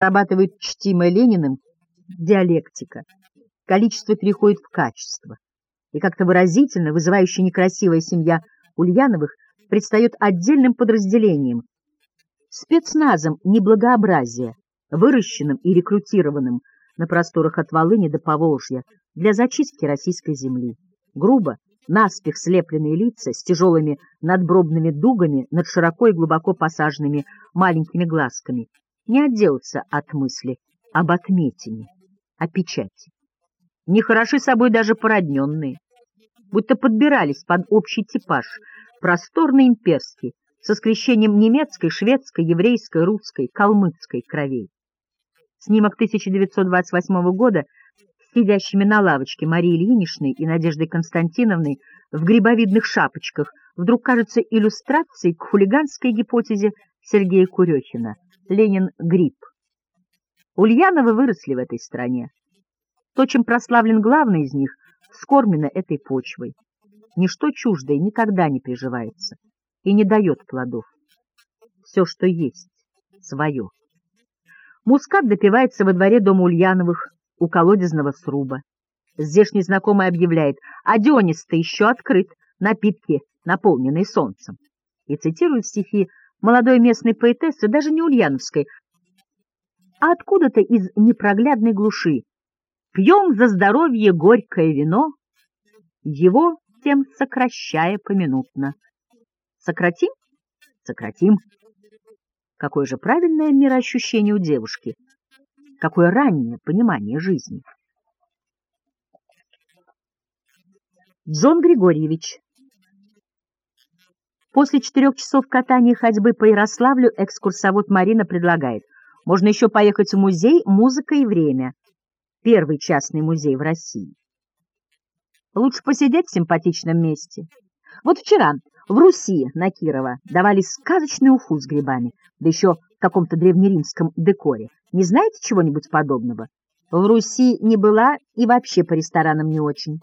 Зарабатывает чтимая Лениным диалектика. Количество переходит в качество. И как-то выразительно, вызывающая некрасивая семья Ульяновых предстает отдельным подразделением, спецназом неблагообразия, выращенным и рекрутированным на просторах от Волыни до Поволжья для зачистки российской земли. Грубо, наспех слепленные лица с тяжелыми надбробными дугами над широко и глубоко посаженными маленькими глазками. Не отделаться от мысли об отметине, о печати. Не хороши собой даже породненные, будто подбирались под общий типаж, просторный имперский, со скрещением немецкой, шведской, еврейской, русской, калмыцкой кровей. Снимок 1928 года сидящими на лавочке Марии Ильиничной и Надеждой Константиновной в грибовидных шапочках вдруг кажется иллюстрацией к хулиганской гипотезе Сергея Курехина «Ленин — гриб». Ульяновы выросли в этой стране. То, чем прославлен главный из них, скормлено этой почвой. Ничто чуждое никогда не приживается и не дает плодов. Все, что есть, свое. Мускат допивается во дворе дома Ульяновых у колодезного сруба. Здешний знакомый объявляет, а Дионис-то еще открыт, напитки, наполненные солнцем. И цитирует стихи молодой местной поэтессы, даже не ульяновской, а откуда-то из непроглядной глуши. Пьем за здоровье горькое вино, его тем сокращая поминутно. Сократим? Сократим. Какое же правильное мироощущение у девушки, какое раннее понимание жизни. Джон Григорьевич После четырех часов катания и ходьбы по Ярославлю экскурсовод Марина предлагает. Можно еще поехать в музей «Музыка и время». Первый частный музей в России. Лучше посидеть в симпатичном месте. Вот вчера в Руси на Кирова давали сказочный уфу с грибами, да еще в каком-то древнеримском декоре. Не знаете чего-нибудь подобного? В Руси не была и вообще по ресторанам не очень.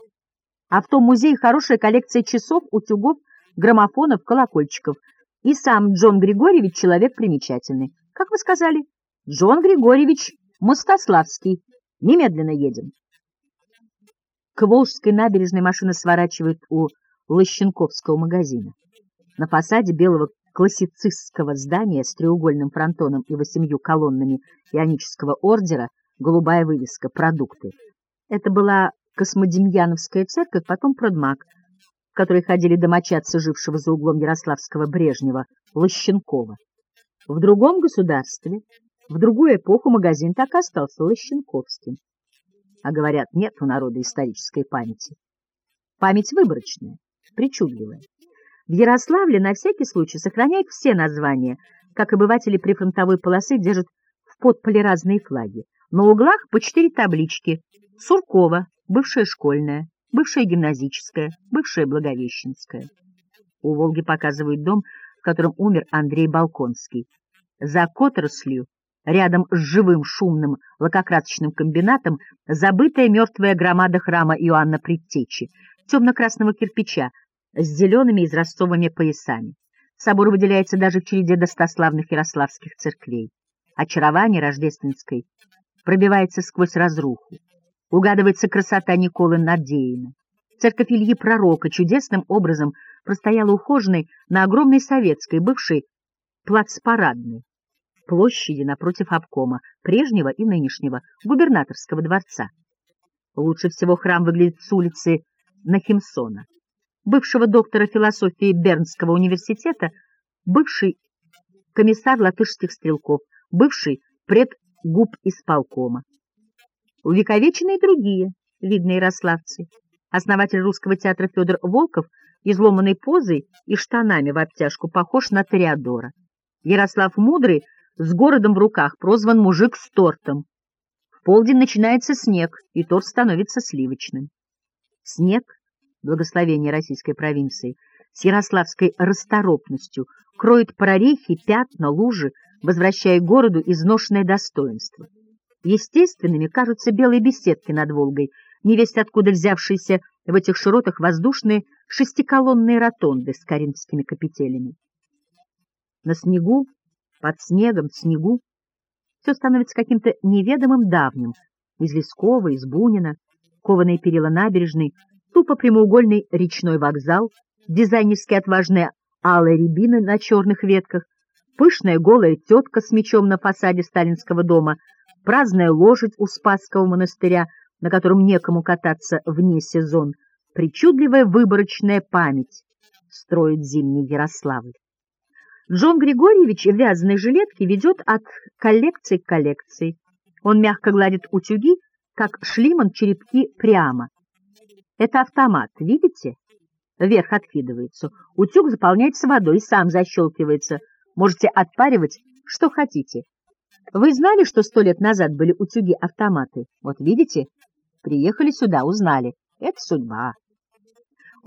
А в том музее хорошая коллекция часов, утюгов, граммофонов, колокольчиков. И сам Джон Григорьевич человек примечательный. Как вы сказали? Джон Григорьевич Мостославский. Немедленно едем. К Волжской набережной машина сворачивает у Лощенковского магазина. На фасаде белого классицистского здания с треугольным фронтоном и восемью колоннами ионического ордера голубая вывеска «Продукты». Это была Космодемьяновская церковь, потом Продмаг, в которой ходили домочадцы жившего за углом Ярославского Брежнева, Лощенкова. В другом государстве, в другую эпоху магазин так и остался Лощенковским. А говорят, нет у народа исторической памяти. Память выборочная причудливое. В Ярославле на всякий случай сохраняют все названия, как обыватели прифронтовой полосы держат в подполе разные флаги. На углах по четыре таблички. Суркова, бывшая школьная, бывшая гимназическая, бывшая благовещенская. У Волги показывают дом, в котором умер Андрей Балконский. За Которослью, рядом с живым шумным лакокрасочным комбинатом, забытая мертвая громада храма Иоанна Предтечи, темно-красного кирпича, с зелеными изразцовыми поясами. Собор выделяется даже в череде достославных ярославских церквей. Очарование рождественской пробивается сквозь разруху. Угадывается красота Николы Надеина. Церковь Ильи Пророка чудесным образом простояла ухоженной на огромной советской, бывшей плацпарадной, площади напротив обкома, прежнего и нынешнего, губернаторского дворца. Лучше всего храм выглядит с улицы Нахимсона бывшего доктора философии Бернского университета, бывший комиссар латышских стрелков, бывший предгуб исполкома. Увековечены и другие видные ярославцы. Основатель русского театра Федор Волков изломанной позой и штанами в обтяжку похож на Тореадора. Ярослав Мудрый с городом в руках прозван мужик с тортом. В полдень начинается снег, и торт становится сливочным. Снег благословения российской провинции, с ярославской расторопностью кроет прорехи, пятна, лужи, возвращая городу изношенное достоинство. Естественными кажутся белые беседки над Волгой, невесть откуда взявшиеся в этих широтах воздушные шестиколонные ротонды с коринфскими капителями. На снегу, под снегом, снегу, Все становится каким-то неведомым давним. Из Лескова, из Бунина, кованые перила набережной, тупо прямоугольный речной вокзал, дизайнерски отважные алые рябины на черных ветках, пышная голая тетка с мечом на фасаде сталинского дома, праздная лошадь у Спасского монастыря, на котором некому кататься вне сезон, причудливая выборочная память строит зимний Ярославль. Джон Григорьевич в вязаной жилетке ведет от коллекции к коллекции. Он мягко гладит утюги, как шлиман черепки прямо. Это автомат, видите? Вверх откидывается. Утюг заполняется водой сам защелкивается. Можете отпаривать, что хотите. Вы знали, что сто лет назад были утюги-автоматы? Вот видите? Приехали сюда, узнали. Это судьба.